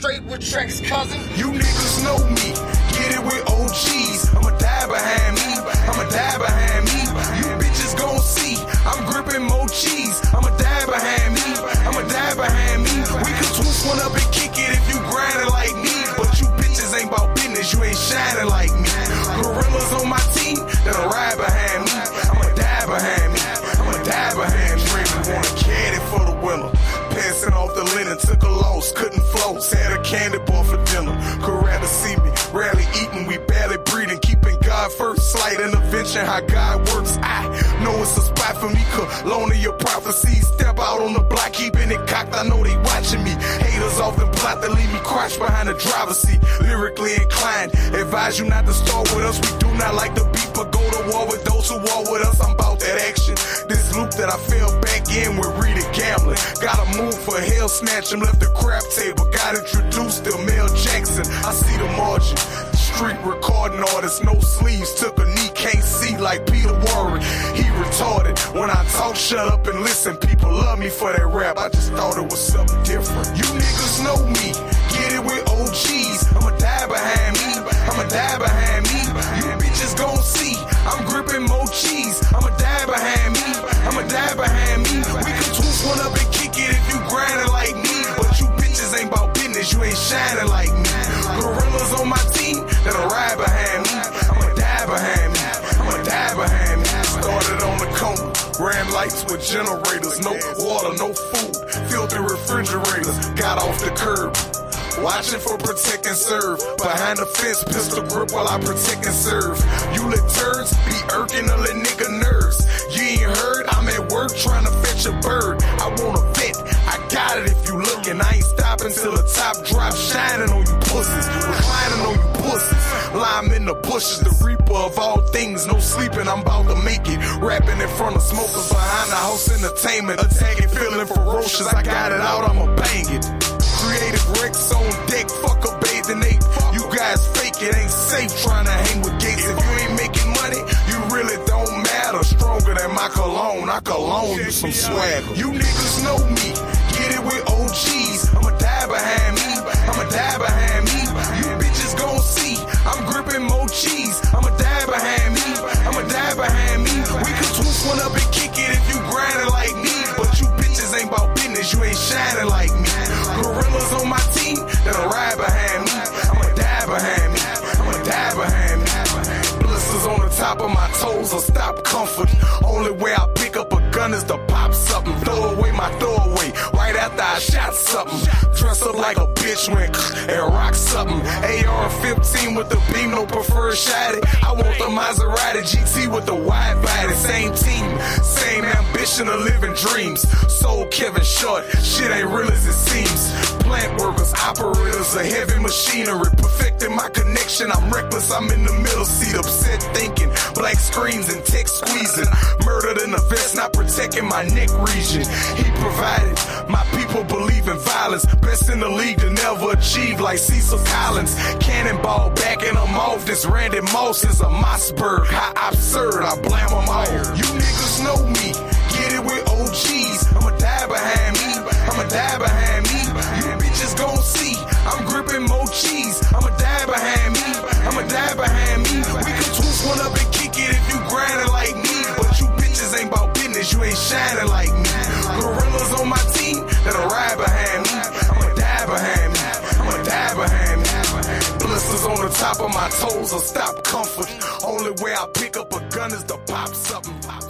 straight with tracks, cousin. You niggas know me. Bar for dinner. Could rather see me, rarely eating, we barely breathing. Keeping God first, slight intervention, how God works. I know it's a spot for me, cologne your prophecies. Step out on the block, keeping it cocked, I know they watching me. Haters plot to leave me crushed behind the driver's seat. Lyrically inclined, advise you not to start with us. We do not like the beat, but go to war with those who war with us. I'm about that action. This loop that I fell back in with Rita it gambling. Gotta move for hell, snatch him, left the crap table. Got introduced to Mel Jackson. I see the margin. Street recording artist, no sleeves. Took a knee, can't see like Peter Warren. He retarded. When I talk, shut up and listen. People me for that rap. I just thought it was something different. You niggas know me. Get it with OGs. I'ma die behind me. I'ma die behind me. You bitches gon' see. I'm gripping more cheese. I'ma die behind me. I'ma die behind me. We can twist one up and kick it if you grinding like me. But you bitches ain't about business. You ain't shining like me. Gorillas on my team that'll ride behind with generators. No water, no food. Filthy refrigerators. Got off the curb. Watching for protect and serve. Behind the fence, pistol grip while I protect and serve. You lit turds be irking a little nigga nerves. You ain't heard, I'm at work trying to fetch a bird. I want a vet, I got it if you looking. I ain't stopping till the top drop, shining on you pussies. Reclining on you. Lime in the bushes, the reaper of all things. No sleeping, I'm about to make it. Rapping in front of smokers behind the house entertainment. Attacking, feeling ferocious. I got it out, I'ma bang it. Creative Rex on deck, fuck a bathing ape. You guys fake it, ain't safe trying to hang with gates. If you ain't making money, you really don't matter. Stronger than my cologne, I cologne you some swagger. You niggas know me, get it with OGs. I'ma die behind me, I'ma die behind toes will stop comfort. Only way I pick up a gun is to pop something. Throw away my throwaway right after I shot something. Dress up like a bitch when and rock something. AR 15 with the beam, no preferred shotty. I want the Maserati GT with the wide body. Same team, same ambition of living dreams. Soul Kevin Short, shit ain't real as it seems. Plant workers, operators of heavy machinery. Perfecting my connection, I'm reckless, I'm in the middle seat. Upset thinking, black screens and tech squeezing. Murdered in a vest, not protecting my neck region. He provided, my people believe in violence. Best in the league to never achieve like Cecil Collins. Cannonball back backing them off. This Randy Moss is a Mossberg. How absurd, I blame them all. You niggas know me, get it with OGs. I'ma die behind me, I'ma die behind me. You bitches gon' see, I'm gripping more cheese. I'ma die behind me, I'ma die behind me. We can twist one up shining like me. Gorillas on my team that'll ride behind me. I'ma die behind me, I'ma die behind me. Blisters on the top of my toes will stop comfort. Only way I pick up a gun is to pop something.